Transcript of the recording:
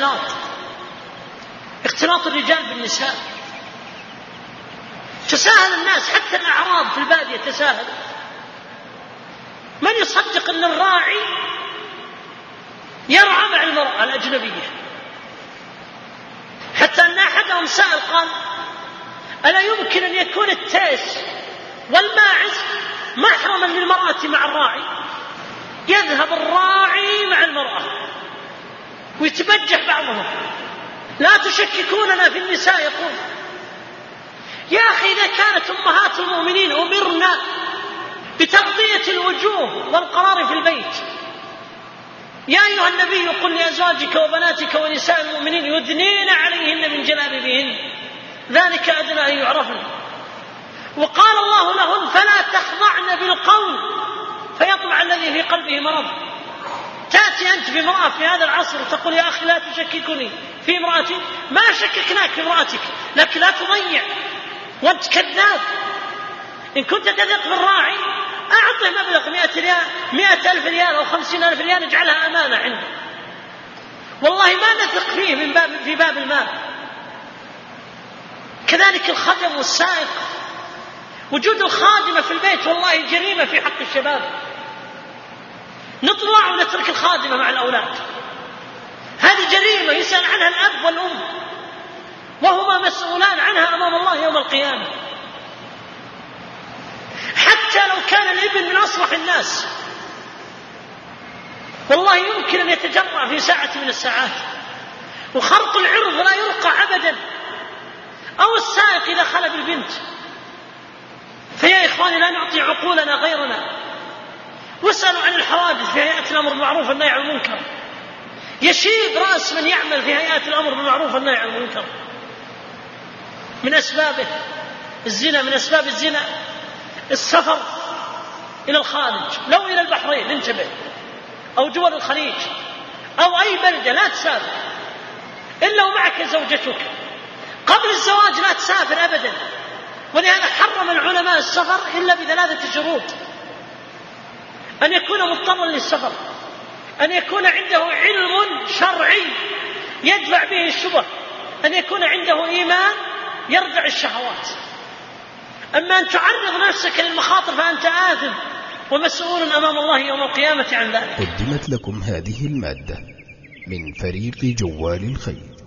الاختلاط اختلاط الرجال بالنساء. تساهل الناس حتى الأعراب في البادية تساهل من يصدق أن الراعي يرعى مع المرأة الأجنبية؟ حتى أن أحدهم سأل قال ألا يمكن أن يكون التيس والماعز محرما للمرأة مع الراعي؟ يذهب الراعي مع المرأة. ويتبجح بعضهم. لا تشككوننا في النساء يقول. يا أخي إذا كانت أمهات المؤمنين أمرنا بتغطية الوجوه والقرار في البيت. يا أيها النبي قل لأزواجك وبناتك ونساء المؤمنين يدنين عليهن من جلابيبهن. ذلك أدنى أن يعرفن. وقال الله لهن فلا تخضعن بالقول فيطمع الذي في قلبه مرض. تأتي أنت بامرأة في هذا العصر وتقول يا أخي لا تشككني. في امرأتي؟ ما شككناك في امرأتك لكن لا تضيع. وأنت كذاب. إن كنت تثق بالراعي أعطه مبلغ مئة, ريال مئة ألف ريال أو خمسين ألف ريال اجعلها أمانة عنده. والله ما نثق فيه من باب في باب المال. كذلك الخدم والسائق. وجود الخادمة في البيت والله جريمة في حق الشباب. نطلع ونترك الخادمة مع الأولاد. هذه جريمة يسأل عنها الأب والأم. وهما مسؤولان عنها أمام الله يوم القيامة. حتى لو كان الإبن من أصلح الناس. والله يمكن أن يتجرأ في ساعة من الساعات. وخرق العرض لا يرقى أبدا. أو السائق إذا خلى بالبنت. فيا إخواني لا نعطي عقولنا غيرنا. الحوادث في هيئة الأمر بالمعروف والنهي عن المنكر. يشيب رأس من يعمل في هيئات الأمر بالمعروف والنهي عن المنكر. من أسبابه الزنا من أسباب الزنا السفر إلى الخارج لو إلى البحرين انتبه أو دول الخليج أو أي بلدة لا تسافر إلا ومعك زوجتك. قبل الزواج لا تسافر أبدا. ولهذا حرم العلماء السفر إلا بثلاثة شروط. أن يكون مضطرا للسفر أن يكون عنده علم شرعي يدفع به الشبه أن يكون عنده إيمان يردع الشهوات. أما أن تعرض نفسك للمخاطر فأنت آثم ومسؤول أمام الله يوم القيامة عن ذلك. قدمت لكم هذه المادة من فريق جوال الخير.